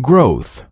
growth.